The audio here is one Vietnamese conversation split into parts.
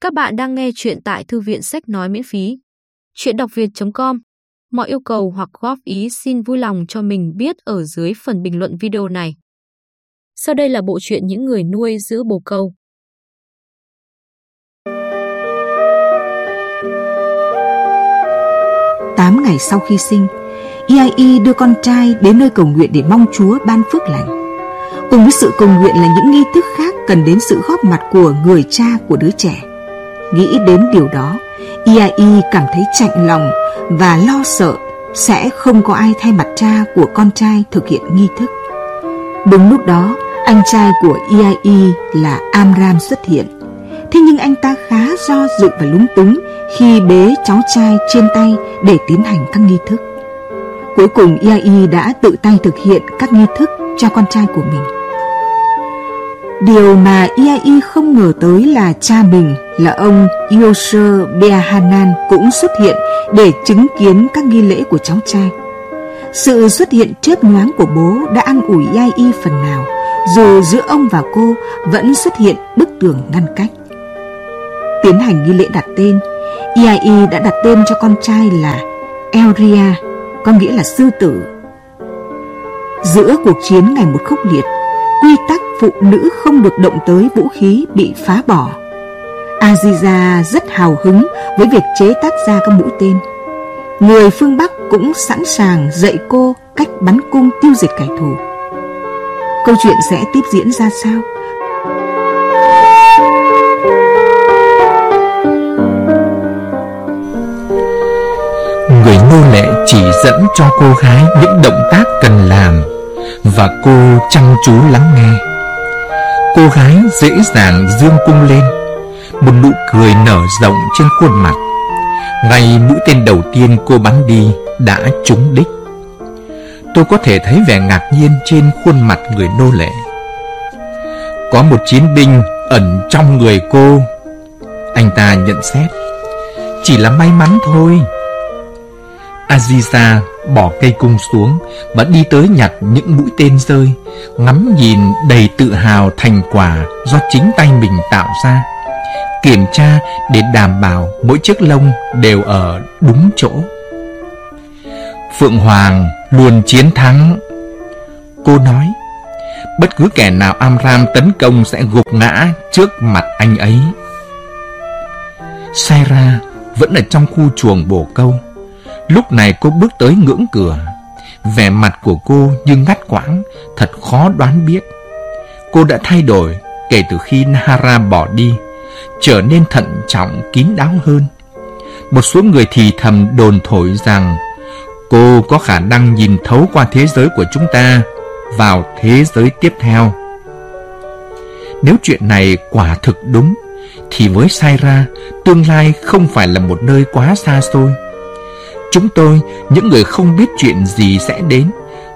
Các bạn đang nghe chuyện tại thư viện sách nói miễn phí. Chuyện đọc việt.com Mọi yêu cầu hoặc góp ý xin vui lòng cho mình biết ở dưới phần bình luận video này. Sau đây là bộ truyện những người nuôi giữ bồ câu. Tám ngày sau khi sinh, IAI đưa con trai đến nơi cầu nguyện để mong Chúa ban phước lành. Cùng với sự cầu nguyện là những nghi thức khác cần đến sự góp mặt của người cha của đứa trẻ. Nghĩ đến điều đó, IAI cảm thấy chạnh lòng và lo sợ sẽ không có ai thay mặt cha của con trai thực hiện nghi thức. Đúng lúc đó, anh trai của IAI là Amram xuất hiện. Thế nhưng anh ta khá do dự và lúng túng khi bế cháu trai trên tay để tiến hành các nghi thức. Cuối cùng IAI đã tự tay thực hiện các nghi thức cho con trai của mình. Điều mà IAI không ngờ tới là cha mình là ông Yosher Behanan cũng xuất hiện để chứng kiến các nghi lễ của cháu trai. Sự xuất hiện chớp nhoáng của bố đã ăn ủi IAI phần nào, dù giữa ông và cô vẫn xuất hiện bức tường ngăn cách. Tiến hành nghi lễ đặt tên, IAI đã đặt tên cho con trai là Elria, có nghĩa là sư tử. Giữa cuộc chiến ngày một khốc liệt, quy tắc phụ nữ không được động tới vũ khí bị phá bỏ. Aziza rất hào hứng với việc chế tác ra các mũi tên. Người phương Bắc cũng sẵn sàng dạy cô cách bắn cung tiêu diệt kẻ thù. Câu chuyện sẽ tiếp diễn ra sao? Người nô lệ chỉ dẫn cho cô gái những động tác cần làm và cô chăm chú lắng nghe. Cô gái dễ dàng dương cung lên, một nụ cười nở rộng trên khuôn mặt. Ngay mũi tên đầu tiên cô bắn đi đã trúng đích. Tôi có thể thấy vẻ ngạc nhiên trên khuôn mặt người nô lệ. Có một chiến binh ẩn trong người cô. Anh ta nhận xét, chỉ là may mắn thôi. Aziza bỏ cây cung xuống và đi tới nhặt những mũi tên rơi, ngắm nhìn đầy tự hào thành quả do chính tay mình tạo ra. Kiểm tra để đảm bảo mỗi chiếc lông đều ở đúng chỗ. Phượng Hoàng luôn chiến thắng. Cô nói, bất cứ kẻ nào Amram tấn công sẽ gục ngã trước mặt anh ấy. Saira vẫn ở trong khu chuồng bồ câu. Lúc này cô bước tới ngưỡng cửa. Vẻ mặt của cô như ngắt quãng, thật khó đoán biết. Cô đã thay đổi kể từ khi Nahara bỏ đi, trở nên thận trọng, kín đáo hơn. Một số người thì thầm đồn thổi rằng cô có khả năng nhìn thấu qua thế giới của chúng ta vào thế giới tiếp theo. Nếu chuyện này quả thực đúng, thì với Saira, tương lai không phải là một nơi quá xa xôi. Chúng tôi, những người không biết chuyện gì sẽ đến,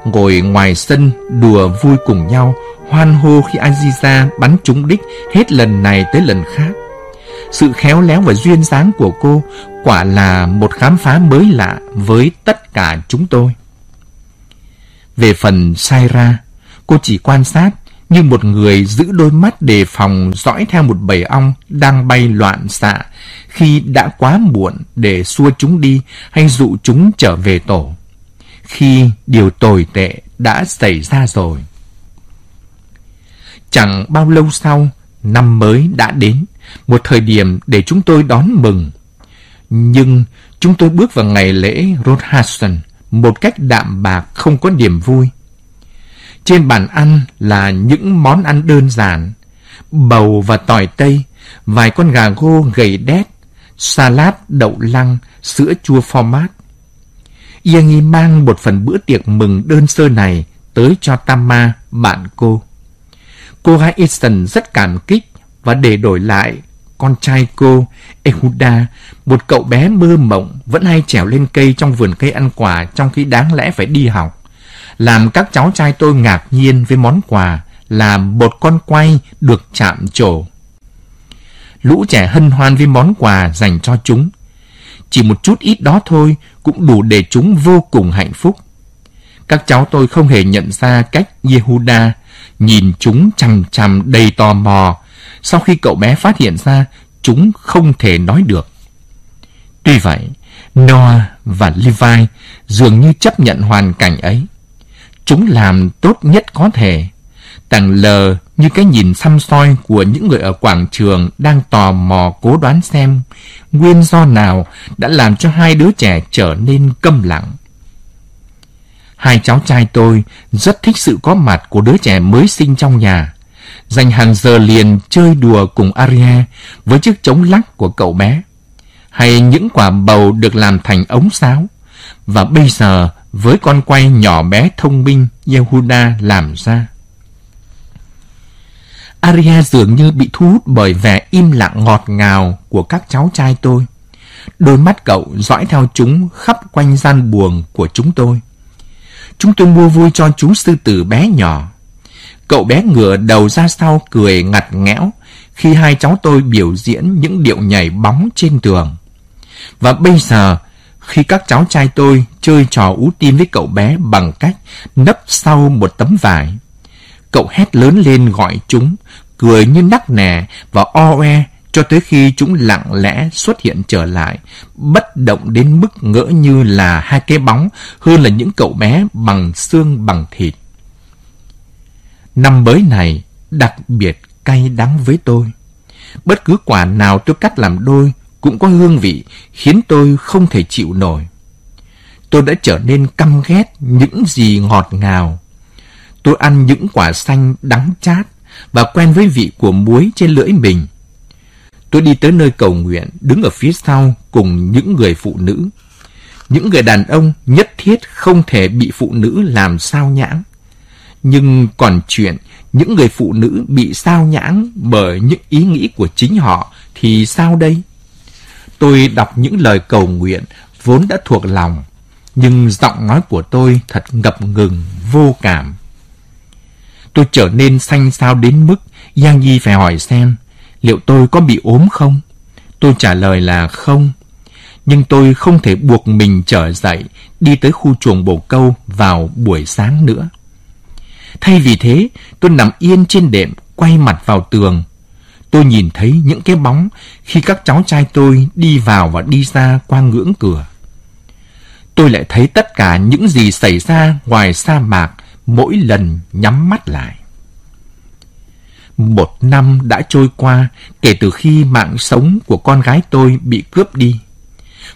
ngồi ngoài sân đùa vui cùng nhau, hoan hô khi Aziza bắn trúng đích hết lần này tới lần khác. Sự khéo léo và duyên dáng của cô quả là một khám phá mới lạ với tất cả chúng tôi. Về phần Saira, cô chỉ quan sát như một người giữ đôi mắt đề phòng dõi theo một bầy ong đang bay loạn xạ khi đã quá muộn để xua chúng đi hay dụ chúng trở về tổ. Khi điều tồi tệ đã xảy ra rồi. Chẳng bao lâu sau, năm mới đã đến, một thời điểm để chúng tôi đón mừng. Nhưng chúng tôi bước vào ngày lễ Rothschild một cách đạm bạc không có niềm vui. Trên bàn ăn là những món ăn đơn giản, bầu và tỏi tây, vài con gà gô gầy đét, salad đậu lăng, sữa chua format. Yangi mang một phần bữa tiệc mừng đơn sơ này tới cho Tama, bạn cô. Cô gái Easton rất cảm kích và để đổi lại, con trai cô, Ehuda, một cậu bé mơ mộng vẫn hay trèo lên cây trong vườn cây ăn quả trong khi đáng lẽ phải đi học làm các cháu trai tôi ngạc nhiên với món quà là một con quay được chạm trổ. Lũ trẻ hân hoan với món quà dành cho chúng. Chỉ một chút ít đó thôi cũng đủ để chúng vô cùng hạnh phúc. Các cháu tôi không hề nhận ra cách Yehuda nhìn chúng chằm chằm đầy tò mò. Sau khi cậu bé phát hiện ra chúng không thể nói được. Tuy vậy, Noah và Levi dường như chấp nhận hoàn cảnh ấy. Chúng làm tốt nhất có thể, tàng lờ như cái nhìn xăm soi của những người ở quảng trường đang tò mò cố đoán xem nguyên do nào đã làm cho hai đứa trẻ trở nên câm lặng. Hai cháu trai tôi rất thích sự có mặt của đứa trẻ mới sinh trong nhà. Dành hàng giờ liền chơi đùa cùng Aria với chiếc trống lắc của cậu bé. Hay những quả bầu được làm thành ống sáo. Và bây giờ với con quay nhỏ bé thông minh Yehuda làm ra. Aria dường như bị thu hút bởi vẻ im lặng ngọt ngào của các cháu trai tôi. Đôi mắt cậu dõi theo chúng khắp quanh gian buồng của chúng tôi. Chúng tôi mua vui cho chú sư tử bé nhỏ. Cậu bé ngửa đầu ra sau cười ngặt nghẽo khi hai cháu tôi biểu diễn những điệu nhảy bóng trên tường. Và bây giờ, khi các cháu trai tôi chơi trò ú tim với cậu bé bằng cách nấp sau một tấm vải, cậu hét lớn lên gọi chúng, cười như nắc nẻ và o e cho tới khi chúng lặng lẽ xuất hiện trở lại, bất động đến mức ngỡ như là hai cái bóng hơn là những cậu bé bằng xương bằng thịt. Năm mới này đặc biệt cay đắng với tôi. Bất cứ quả nào tôi cắt làm đôi cũng có hương vị khiến tôi không thể chịu nổi. Tôi đã trở nên căm ghét những gì ngọt ngào. Tôi ăn những quả xanh đắng chát và quen với vị của muối trên lưỡi mình. Tôi đi tới nơi cầu nguyện, đứng ở phía sau cùng những người phụ nữ. Những người đàn ông nhất thiết không thể bị phụ nữ làm sao nhãng. Nhưng còn chuyện những người phụ nữ bị sao nhãng bởi những ý nghĩ của chính họ thì sao đây? Tôi đọc những lời cầu nguyện vốn đã thuộc lòng, nhưng giọng nói của tôi thật ngập ngừng, vô cảm. Tôi trở nên xanh xao đến mức Giang di phải hỏi xem liệu tôi có bị ốm không? Tôi trả lời là không. Nhưng tôi không thể buộc mình trở dậy đi tới khu chuồng bồ câu vào buổi sáng nữa. Thay vì thế, tôi nằm yên trên đệm, quay mặt vào tường. Tôi nhìn thấy những cái bóng khi các cháu trai tôi đi vào và đi ra qua ngưỡng cửa. Tôi lại thấy tất cả những gì xảy ra ngoài sa mạc mỗi lần nhắm mắt lại. Một năm đã trôi qua kể từ khi mạng sống của con gái tôi bị cướp đi.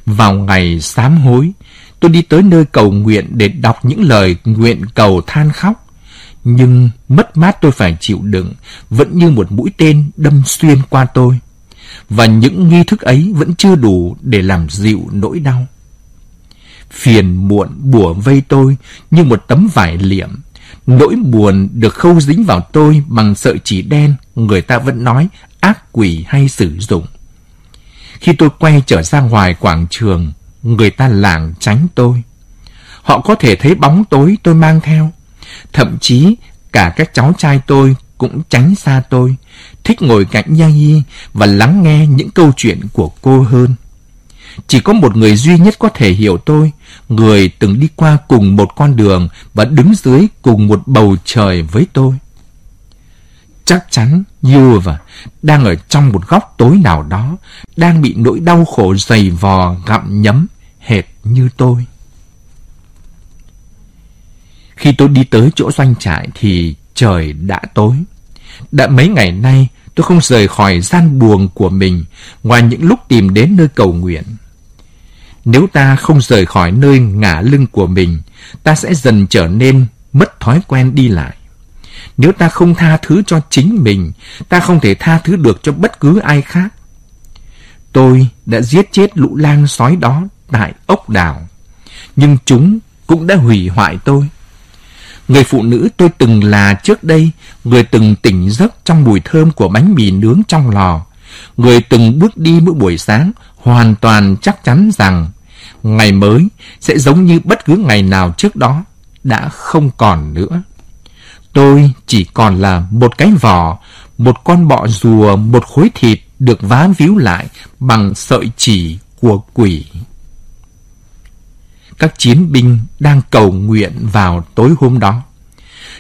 Vào ngày sám hối, tôi đi tới nơi cầu nguyện để đọc những lời nguyện cầu than khóc. Nhưng mất mát tôi phải chịu đựng vẫn như một mũi tên đâm xuyên qua tôi. Và những nghi thức ấy vẫn chưa đủ để làm dịu nỗi đau. Phiền muộn bùa vây tôi như một tấm vải liệm Nỗi buồn được khâu dính vào tôi bằng sợi chỉ đen, người ta vẫn nói ác quỷ hay sử dụng. Khi tôi quay trở ra ngoài quảng trường, người ta lảng tránh tôi. Họ có thể thấy bóng tối tôi mang theo. Thậm chí cả các cháu trai tôi cũng tránh xa tôi, thích ngồi cạnh Gia và lắng nghe những câu chuyện của cô hơn. Chỉ có một người duy nhất có thể hiểu tôi, người từng đi qua cùng một con đường và đứng dưới cùng một bầu trời với tôi. Chắc chắn Yuva đang ở trong một góc tối nào đó, đang bị nỗi đau khổ dày vò gặm nhấm hệt như tôi. Khi tôi đi tới chỗ doanh trại thì trời đã tối. Đã mấy ngày nay tôi không rời khỏi gian buồng của mình ngoài những lúc tìm đến nơi cầu nguyện. Nếu ta không rời khỏi nơi ngả lưng của mình, ta sẽ dần trở nên mất thói quen đi lại. Nếu ta không tha thứ cho chính mình, ta không thể tha thứ được cho bất cứ ai khác. Tôi đã giết chết lũ lang sói đó tại ốc đảo, nhưng chúng cũng đã hủy hoại tôi. Người phụ nữ tôi từng là trước đây, người từng tỉnh giấc trong mùi thơm của bánh mì nướng trong lò, người từng bước đi mỗi buổi sáng, hoàn toàn chắc chắn rằng ngày mới sẽ giống như bất cứ ngày nào trước đó, đã không còn nữa. Tôi chỉ còn là một cái vỏ, một con bọ rùa, một khối thịt được vá víu lại bằng sợi chỉ của quỷ. Các chiến binh đang cầu nguyện vào tối hôm đó.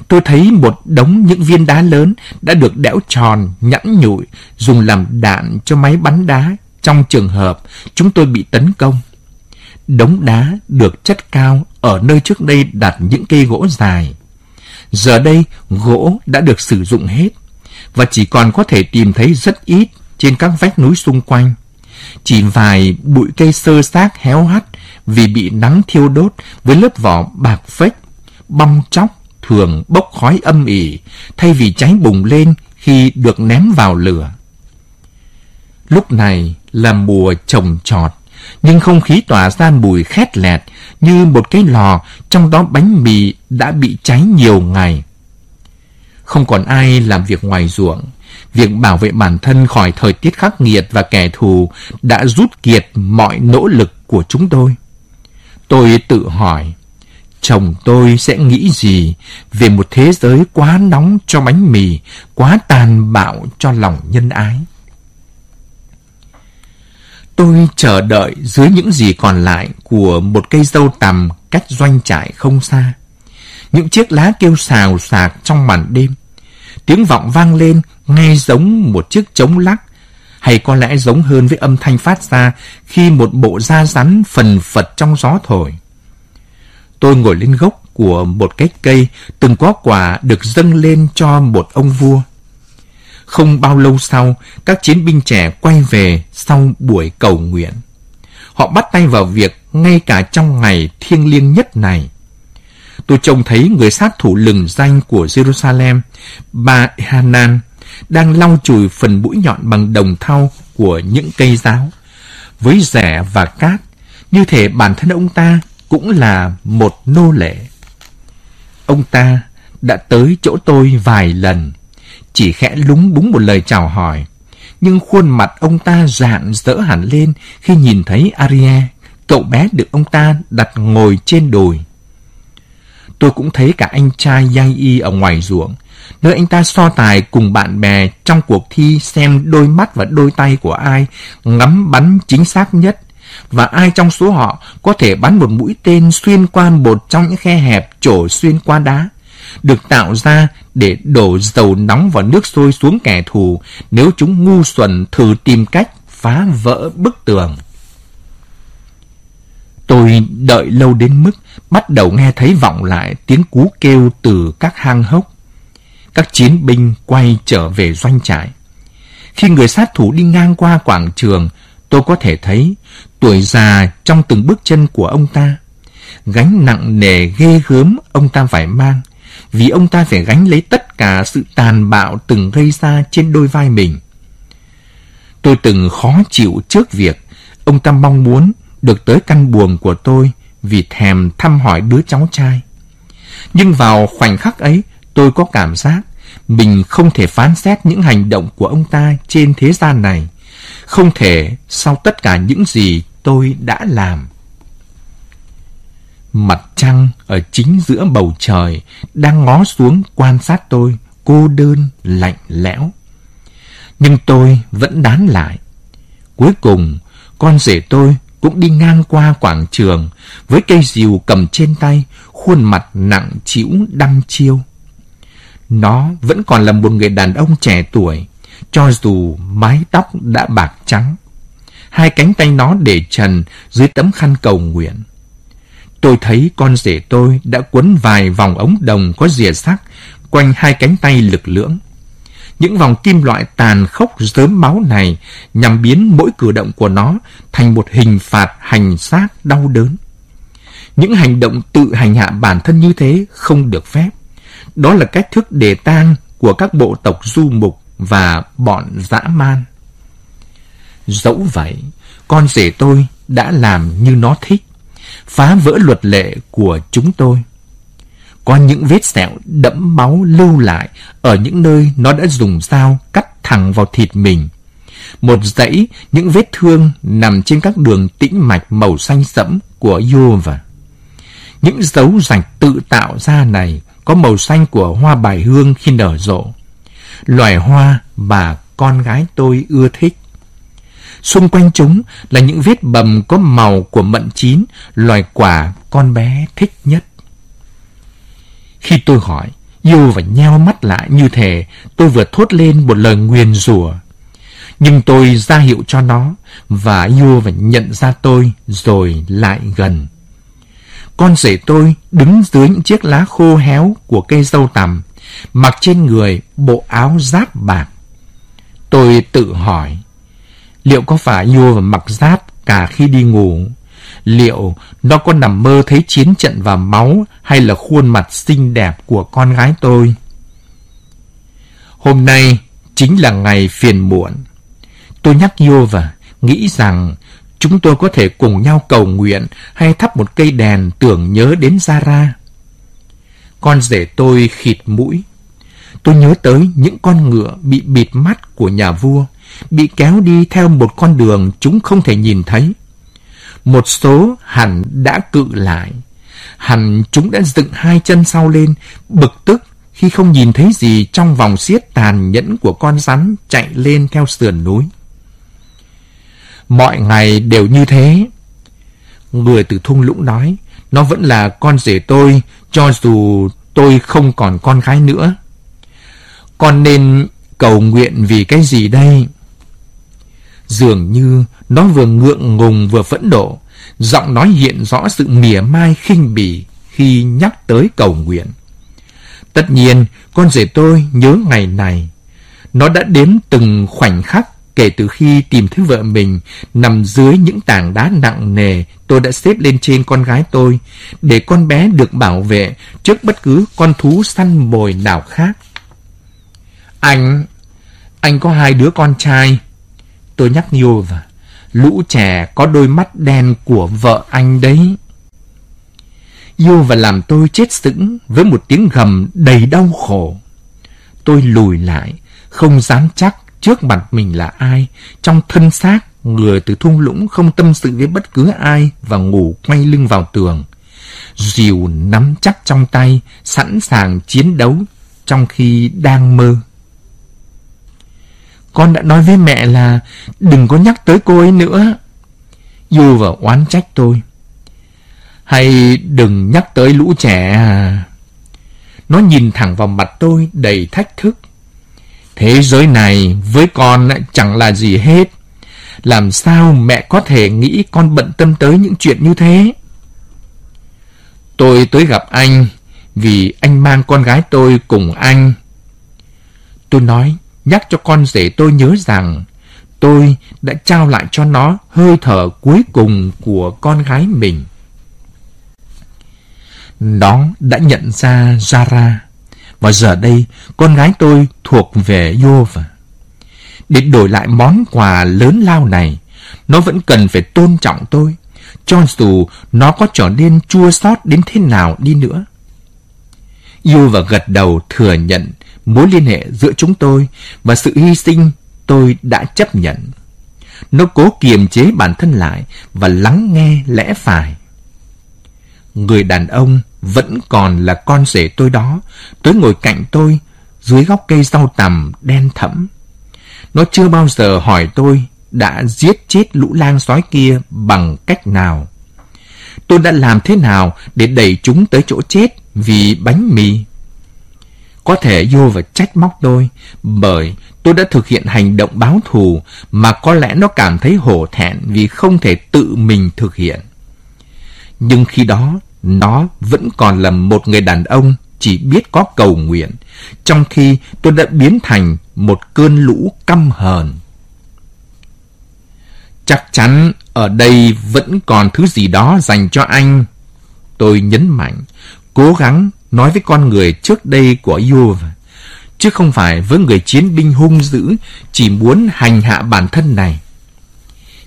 tôi thấy một đống những viên đá lớn đã được đẽo tròn, nhẵn nhụi, dùng làm đạn cho máy bắn đá trong trường hợp chúng tôi bị tấn công. Đống đá được chất cao ở nơi trước đây đặt những cây gỗ dài. Giờ đây, gỗ đã được sử dụng hết và chỉ còn có thể tìm thấy rất ít trên các vách núi xung quanh. Chỉ vài bụi cây sơ xác héo hắt vì bị nắng thiêu đốt với lớp vỏ bạc phách, bong chóc thường bốc khói âm ỉ thay vì cháy bùng lên khi được ném vào lửa. Lúc này là mùa trồng trọt, nhưng không khí tỏa ra mùi khét lẹt như một cái lò trong đó bánh mì đã bị cháy nhiều ngày. Không còn ai làm việc ngoài ruộng, việc bảo vệ bản thân khỏi thời tiết khắc nghiệt và kẻ thù đã rút kiệt mọi nỗ lực của chúng tôi. Tôi tự hỏi, chồng tôi sẽ nghĩ gì về một thế giới quá nóng cho bánh mì, quá tàn bạo cho lòng nhân ái. Tôi chờ đợi dưới những gì còn lại của một cây dâu tằm cách doanh trại không xa. Những chiếc lá kêu xào xạc trong màn đêm. Tiếng vọng vang lên nghe giống một chiếc trống lắc, hay có lẽ giống hơn với âm thanh phát ra khi một bộ da rắn phần phật trong gió thổi. Tôi ngồi lên gốc của một cái cây từng có quả được dâng lên cho một ông vua. Không bao lâu sau, các chiến binh trẻ quay về sau buổi cầu nguyện. Họ bắt tay vào việc ngay cả trong ngày thiêng liêng nhất này. Tôi trông thấy người sát thủ lừng danh của Jerusalem, bà Hanan, đang lau chùi phần mũi nhọn bằng đồng thau của những cây giáo. Với rẻ và cát, như thể bản thân ông ta cũng là một nô lệ. Ông ta đã tới chỗ tôi vài lần, chỉ khẽ lúng búng một lời chào hỏi. Nhưng khuôn mặt ông ta rạng rỡ hẳn lên khi nhìn thấy Aria, cậu bé được ông ta đặt ngồi trên đồi. Tôi cũng thấy cả anh trai Yang Y ở ngoài ruộng, nơi anh ta so tài cùng bạn bè trong cuộc thi xem đôi mắt và đôi tay của ai ngắm bắn chính xác nhất và ai trong số họ có thể bắn một mũi tên xuyên qua một trong những khe hẹp trổ xuyên qua đá, được tạo ra để đổ dầu nóng vào nước sôi xuống kẻ thù nếu chúng ngu xuẩn thử tìm cách phá vỡ bức tường. Tôi đợi lâu đến mức bắt đầu nghe thấy vọng lại tiếng cú kêu từ các hang hốc. Các chiến binh quay trở về doanh trại. Khi người sát thủ đi ngang qua quảng trường, tôi có thể thấy tuổi già trong từng bước chân của ông ta. Gánh nặng nề ghê gớm ông ta phải mang, vì ông ta phải gánh lấy tất cả sự tàn bạo từng gây ra trên đôi vai mình. Tôi từng khó chịu trước việc ông ta mong muốn được tới căn buồng của tôi vì thèm thăm hỏi đứa cháu trai. Nhưng vào khoảnh khắc ấy, tôi có cảm giác mình không thể phán xét những hành động của ông ta trên thế gian này. Không thể sau tất cả những gì tôi đã làm. Mặt trăng ở chính giữa bầu trời đang ngó xuống quan sát tôi, cô đơn, lạnh lẽo. Nhưng tôi vẫn đán lại. Cuối cùng, con rể tôi cũng đi ngang qua quảng trường với cây rìu cầm trên tay, khuôn mặt nặng trĩu đăm chiêu. Nó vẫn còn là một người đàn ông trẻ tuổi, cho dù mái tóc đã bạc trắng. Hai cánh tay nó để trần dưới tấm khăn cầu nguyện. Tôi thấy con rể tôi đã quấn vài vòng ống đồng có rìa sắc quanh hai cánh tay lực lưỡng. Những vòng kim loại tàn khốc dớm máu này nhằm biến mỗi cử động của nó thành một hình phạt hành xác đau đớn. Những hành động tự hành hạ bản thân như thế không được phép. Đó là cách thức đề tang của các bộ tộc du mục và bọn dã man. Dẫu vậy, con rể tôi đã làm như nó thích, phá vỡ luật lệ của chúng tôi. Có những vết sẹo đẫm máu lưu lại ở những nơi nó đã dùng dao cắt thẳng vào thịt mình. Một dãy những vết thương nằm trên các đường tĩnh mạch màu xanh sẫm của Yova. Những dấu rạch tự tạo ra này có màu xanh của hoa bài hương khi nở rộ. Loài hoa mà con gái tôi ưa thích. Xung quanh chúng là những vết bầm có màu của mận chín, loài quả con bé thích nhất. Khi tôi hỏi, Yêu và nheo mắt lại như thể tôi vừa thốt lên một lời nguyền rủa. Nhưng tôi ra hiệu cho nó và yêu và nhận ra tôi rồi lại gần. Con rể tôi đứng dưới những chiếc lá khô héo của cây dâu tằm, mặc trên người bộ áo giáp bạc. Tôi tự hỏi, liệu có phải vua và mặc giáp cả khi đi ngủ? Liệu nó có nằm mơ thấy chiến trận và máu hay là khuôn mặt xinh đẹp của con gái tôi? Hôm nay chính là ngày phiền muộn. Tôi nhắc Yova nghĩ rằng chúng tôi có thể cùng nhau cầu nguyện hay thắp một cây đèn tưởng nhớ đến Zara. Con rể tôi khịt mũi. Tôi nhớ tới những con ngựa bị bịt mắt của nhà vua, bị kéo đi theo một con đường chúng không thể nhìn thấy. Một số hẳn đã cự lại. Hẳn chúng đã dựng hai chân sau lên, bực tức khi không nhìn thấy gì trong vòng xiết tàn nhẫn của con rắn chạy lên theo sườn núi. Mọi ngày đều như thế. Người từ thung lũng nói, nó vẫn là con rể tôi, cho dù tôi không còn con gái nữa. Con nên cầu nguyện vì cái gì đây? Dường như nó vừa ngượng ngùng vừa phẫn nộ, giọng nói hiện rõ sự mỉa mai khinh bỉ khi nhắc tới cầu nguyện. Tất nhiên, con rể tôi nhớ ngày này. Nó đã đếm từng khoảnh khắc kể từ khi tìm thấy vợ mình nằm dưới những tảng đá nặng nề tôi đã xếp lên trên con gái tôi để con bé được bảo vệ trước bất cứ con thú săn mồi nào khác. Anh, anh có hai đứa con trai. Tôi nhắc Yova, lũ trẻ có đôi mắt đen của vợ anh đấy. Yova làm tôi chết sững với một tiếng gầm đầy đau khổ. Tôi lùi lại, không dám chắc trước mặt mình là ai, trong thân xác, người từ thung lũng không tâm sự với bất cứ ai và ngủ quay lưng vào tường. Dìu nắm chắc trong tay, sẵn sàng chiến đấu trong khi đang mơ. Con đã nói với mẹ là đừng có nhắc tới cô ấy nữa. dù và oán trách tôi. Hay đừng nhắc tới lũ trẻ à? Nó nhìn thẳng vào mặt tôi đầy thách thức. Thế giới này với con chẳng là gì hết. Làm sao mẹ có thể nghĩ con bận tâm tới những chuyện như thế? Tôi tới gặp anh vì anh mang con gái tôi cùng anh. Tôi nói, nhắc cho con rể tôi nhớ rằng tôi đã trao lại cho nó hơi thở cuối cùng của con gái mình. Nó đã nhận ra Zara và giờ đây, con gái tôi thuộc về Yova. Để đổi lại món quà lớn lao này, nó vẫn cần phải tôn trọng tôi, cho dù nó có trở nên chua xót đến thế nào đi nữa. Yova gật đầu thừa nhận mối liên hệ giữa chúng tôi và sự hy sinh tôi đã chấp nhận. Nó cố kiềm chế bản thân lại và lắng nghe lẽ phải. Người đàn ông vẫn còn là con rể tôi đó, tới ngồi cạnh tôi dưới góc cây rau tằm đen thẫm. Nó chưa bao giờ hỏi tôi đã giết chết lũ lang sói kia bằng cách nào. Tôi đã làm thế nào để đẩy chúng tới chỗ chết vì bánh mì? Có thể vô và trách móc tôi bởi tôi đã thực hiện hành động báo thù mà có lẽ nó cảm thấy hổ thẹn vì không thể tự mình thực hiện. Nhưng khi đó nó vẫn còn là một người đàn ông chỉ biết có cầu nguyện, trong khi tôi đã biến thành một cơn lũ căm hờn. Chắc chắn ở đây vẫn còn thứ gì đó dành cho anh. Tôi nhấn mạnh, cố gắng nói với con người trước đây của Yov, chứ không phải với người chiến binh hung dữ chỉ muốn hành hạ bản thân này.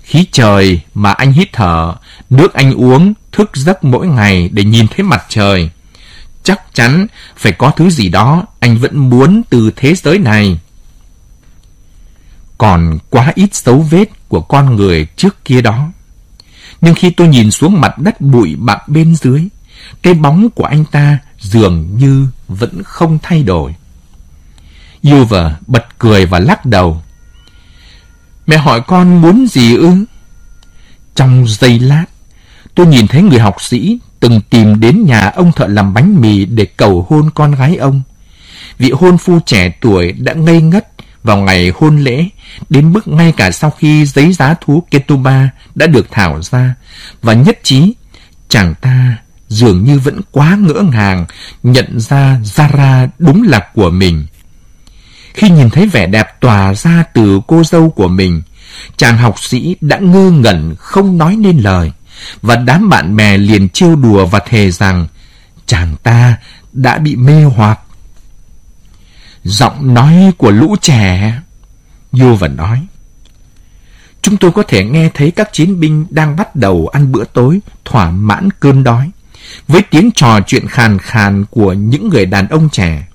Khí trời mà anh hít thở, nước anh uống, thức giấc mỗi ngày để nhìn thấy mặt trời. Chắc chắn phải có thứ gì đó anh vẫn muốn từ thế giới này. Còn quá ít dấu vết của con người trước kia đó. Nhưng khi tôi nhìn xuống mặt đất bụi bặm bên dưới, cái bóng của anh ta dường như vẫn không thay đổi. Yuva bật cười và lắc đầu. Mẹ hỏi con muốn gì ư? Trong giây lát, tôi nhìn thấy người học sĩ từng tìm đến nhà ông thợ làm bánh mì để cầu hôn con gái ông. vị hôn phu trẻ tuổi đã ngây ngất vào ngày hôn lễ, đến mức ngay cả sau khi giấy giá thú Ketuba đã được thảo ra, và nhất trí, chàng ta dường như vẫn quá ngỡ ngàng nhận ra Zara đúng là của mình. Khi nhìn thấy vẻ đẹp tỏa ra từ cô dâu của mình, chàng học sĩ đã ngơ ngẩn không nói nên lời, và đám bạn bè liền trêu đùa và thề rằng chàng ta đã bị mê hoặc. Giọng nói của lũ trẻ, Vô và nói. Chúng tôi có thể nghe thấy các chiến binh đang bắt đầu ăn bữa tối, thỏa mãn cơn đói, với tiếng trò chuyện khàn khàn của những người đàn ông trẻ.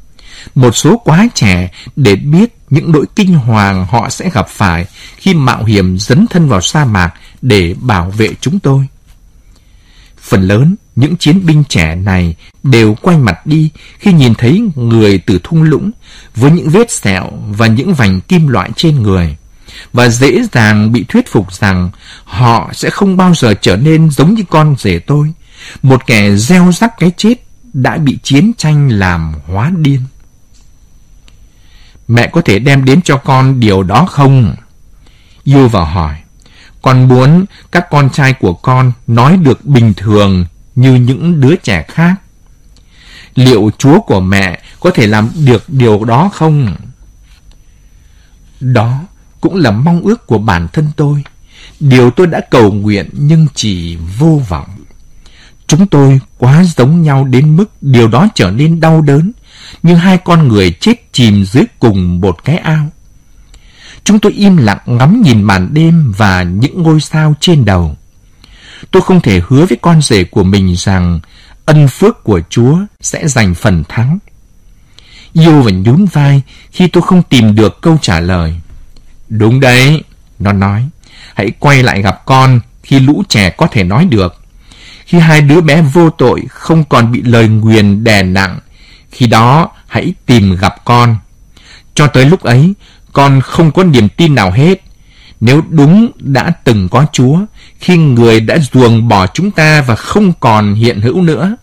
Một số quá trẻ để biết những nỗi kinh hoàng họ sẽ gặp phải khi mạo hiểm dấn thân vào sa mạc để bảo vệ chúng tôi. Phần lớn những chiến binh trẻ này đều quay mặt đi khi nhìn thấy người từ thung lũng với những vết sẹo và những vành kim loại trên người và dễ dàng bị thuyết phục rằng họ sẽ không bao giờ trở nên giống như con rể tôi, một kẻ gieo rắc cái chết đã bị chiến tranh làm hóa điên. Mẹ có thể đem đến cho con điều đó không? Yêu vào hỏi. Con muốn các con trai của con nói được bình thường như những đứa trẻ khác. Liệu Chúa của mẹ có thể làm được điều đó không? Đó cũng là mong ước của bản thân tôi. Điều tôi đã cầu nguyện nhưng chỉ vô vọng. Chúng tôi quá giống nhau đến mức điều đó trở nên đau đớn, như hai con người chết chìm dưới cùng một cái ao. Chúng tôi im lặng ngắm nhìn màn đêm và những ngôi sao trên đầu. Tôi không thể hứa với con rể của mình rằng ân phước của Chúa sẽ giành phần thắng. Yêu và nhún vai khi tôi không tìm được câu trả lời. Đúng đấy, nó nói. Hãy quay lại gặp con khi lũ trẻ có thể nói được. Khi hai đứa bé vô tội không còn bị lời nguyền đè nặng, khi đó hãy tìm gặp con. Cho tới lúc ấy, con không có niềm tin nào hết. Nếu đúng đã từng có Chúa, khi người đã ruồng bỏ chúng ta và không còn hiện hữu nữa.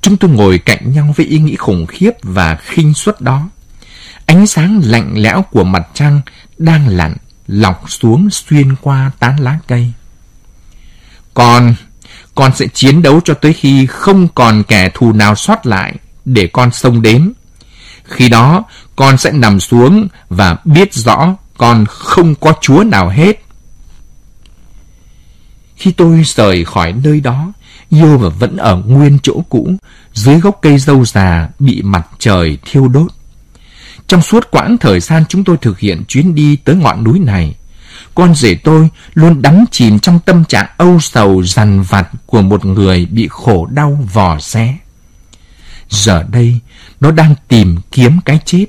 Chúng tôi ngồi cạnh nhau với ý nghĩ khủng khiếp và khinh suất đó. Ánh sáng lạnh lẽo của mặt trăng đang lặn, lọc xuống xuyên qua tán lá cây. Con, con sẽ chiến đấu cho tới khi không còn kẻ thù nào sót lại để con xông đến. Khi đó, con sẽ nằm xuống và biết rõ con không có chúa nào hết. Khi tôi rời khỏi nơi đó, Yêu và vẫn ở nguyên chỗ cũ, dưới gốc cây dâu già bị mặt trời thiêu đốt. Trong suốt quãng thời gian chúng tôi thực hiện chuyến đi tới ngọn núi này, con rể tôi luôn đắm chìm trong tâm trạng âu sầu dằn vặt của một người bị khổ đau vò xé. Giờ đây, nó đang tìm kiếm cái chết,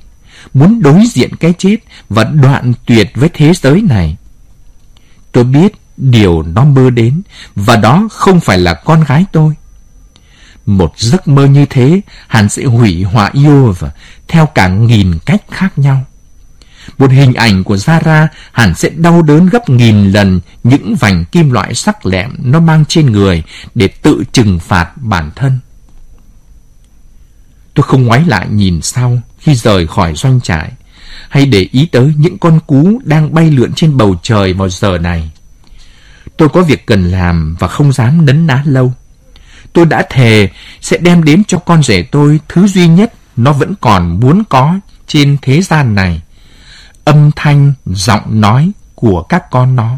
muốn đối diện cái chết và đoạn tuyệt với thế giới này. Tôi biết điều nó mơ đến và đó không phải là con gái tôi. Một giấc mơ như thế, hẳn sẽ hủy hoại Yov theo cả nghìn cách khác nhau. Một hình ảnh của Zara hẳn sẽ đau đớn gấp nghìn lần những vành kim loại sắc lẹm nó mang trên người để tự trừng phạt bản thân. Tôi không ngoái lại nhìn sau khi rời khỏi doanh trại, hay để ý tới những con cú đang bay lượn trên bầu trời vào giờ này. Tôi có việc cần làm và không dám nấn ná lâu. Tôi đã thề sẽ đem đến cho con rể tôi thứ duy nhất nó vẫn còn muốn có trên thế gian này. Âm thanh, giọng nói của các con nó.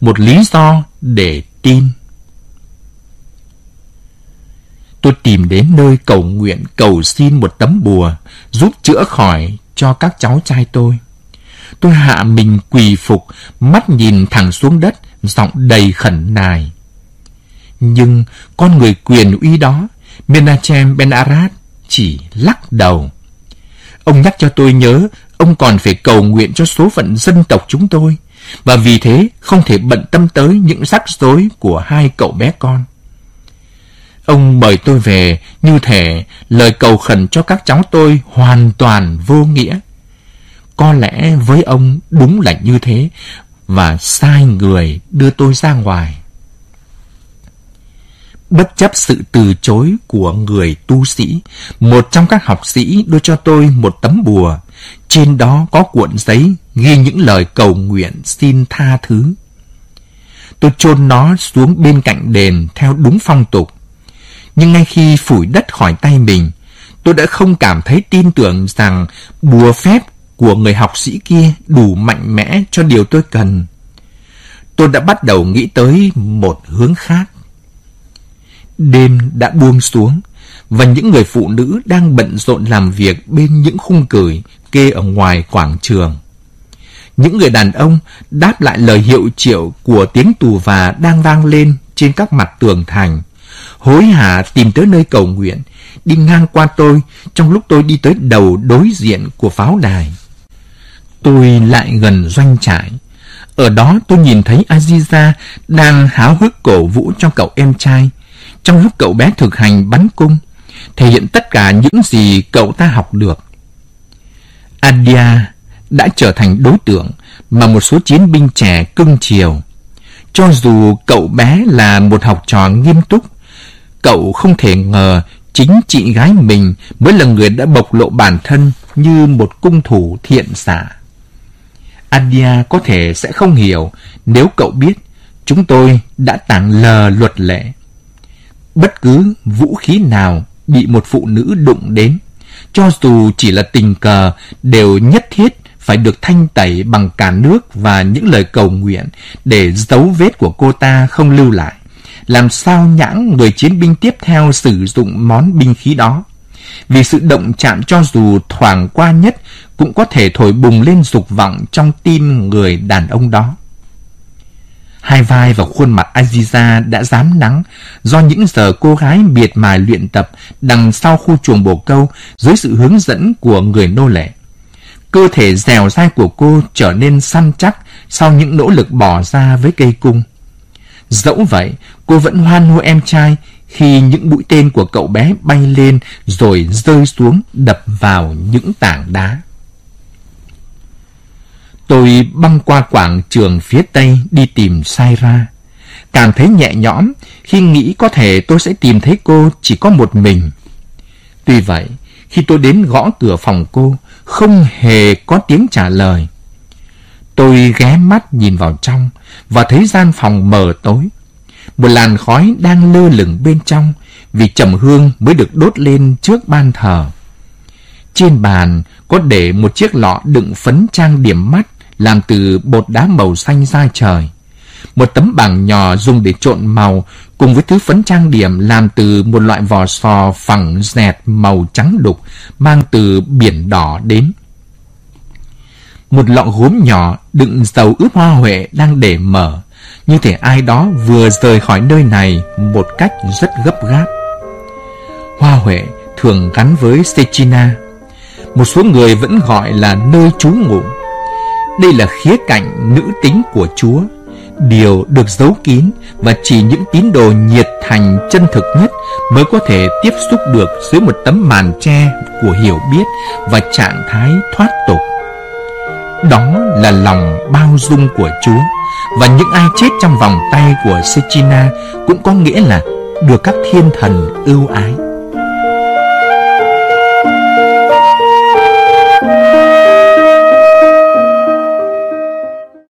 Một lý do để tin. Tôi tìm đến nơi cầu nguyện cầu xin một tấm bùa giúp chữa khỏi cho các cháu trai tôi. Tôi hạ mình quỳ phục, mắt nhìn thẳng xuống đất, giọng đầy khẩn nài. Nhưng con người quyền uy đó, Menachem Ben Arad, chỉ lắc đầu. Ông nhắc cho tôi nhớ, ông còn phải cầu nguyện cho số phận dân tộc chúng tôi, và vì thế không thể bận tâm tới những rắc rối của hai cậu bé con. Ông mời tôi về như thể lời cầu khẩn cho các cháu tôi hoàn toàn vô nghĩa. Có lẽ với ông đúng là như thế và sai người đưa tôi ra ngoài. Bất chấp sự từ chối của người tu sĩ, một trong các học sĩ đưa cho tôi một tấm bùa. Trên đó có cuộn giấy ghi những lời cầu nguyện xin tha thứ. Tôi chôn nó xuống bên cạnh đền theo đúng phong tục. Nhưng ngay khi phủi đất khỏi tay mình, tôi đã không cảm thấy tin tưởng rằng bùa phép của người học sĩ kia đủ mạnh mẽ cho điều tôi cần. Tôi đã bắt đầu nghĩ tới một hướng khác. Đêm đã buông xuống và những người phụ nữ đang bận rộn làm việc bên những khung cửi kê ở ngoài quảng trường. Những người đàn ông đáp lại lời hiệu triệu của tiếng tù và đang vang lên trên các mặt tường thành. Hối hả tìm tới nơi cầu nguyện, đi ngang qua tôi trong lúc tôi đi tới đầu đối diện của pháo đài. Tôi lại gần doanh trại. Ở đó tôi nhìn thấy Aziza đang háo hức cổ vũ cho cậu em trai trong lúc cậu bé thực hành bắn cung, thể hiện tất cả những gì cậu ta học được. Adia đã trở thành đối tượng mà một số chiến binh trẻ cưng chiều. Cho dù cậu bé là một học trò nghiêm túc, cậu không thể ngờ chính chị gái mình mới là người đã bộc lộ bản thân như một cung thủ thiện xạ. Adia có thể sẽ không hiểu nếu cậu biết chúng tôi đã tảng lờ luật lệ. Bất cứ vũ khí nào bị một phụ nữ đụng đến, cho dù chỉ là tình cờ, đều nhất thiết phải được thanh tẩy bằng cả nước và những lời cầu nguyện để dấu vết của cô ta không lưu lại. Làm sao nhãn người chiến binh tiếp theo sử dụng món binh khí đó? Vì sự động chạm cho dù thoảng qua nhất, cũng có thể thổi bùng lên dục vọng trong tim người đàn ông đó. Hai vai và khuôn mặt Aziza đã dám nắng do những giờ cô gái miệt mài luyện tập đằng sau khu chuồng bồ câu dưới sự hướng dẫn của người nô lệ. Cơ thể dẻo dai của cô trở nên săn chắc sau những nỗ lực bỏ ra với cây cung. Dẫu vậy, cô vẫn hoan hô em trai khi những mũi tên của cậu bé bay lên rồi rơi xuống đập vào những tảng đá. Tôi băng qua quảng trường phía tây đi tìm Saira. Cảm thấy nhẹ nhõm khi nghĩ có thể tôi sẽ tìm thấy cô chỉ có một mình. Tuy vậy, khi tôi đến gõ cửa phòng cô, không hề có tiếng trả lời. Tôi ghé mắt nhìn vào trong và thấy gian phòng mờ tối. Một làn khói đang lơ lửng bên trong vì trầm hương mới được đốt lên trước ban thờ. Trên bàn có để một chiếc lọ đựng phấn trang điểm mắt làm từ bột đá màu xanh da trời. Một tấm bảng nhỏ dùng để trộn màu cùng với thứ phấn trang điểm làm từ một loại vỏ sò phẳng dẹt màu trắng đục mang từ biển đỏ đến. Một lọ gốm nhỏ đựng dầu ướp hoa huệ đang để mở, như thể ai đó vừa rời khỏi nơi này một cách rất gấp gáp. Hoa huệ thường gắn với Sechina. Một số người vẫn gọi là nơi trú ngụ. Đây là khía cạnh nữ tính của Chúa, điều được giấu kín và chỉ những tín đồ nhiệt thành chân thực nhất mới có thể tiếp xúc được dưới một tấm màn tre của hiểu biết và trạng thái thoát tục. Đó là lòng bao dung của Chúa và những ai chết trong vòng tay của Sechina cũng có nghĩa là được các thiên thần ưu ái.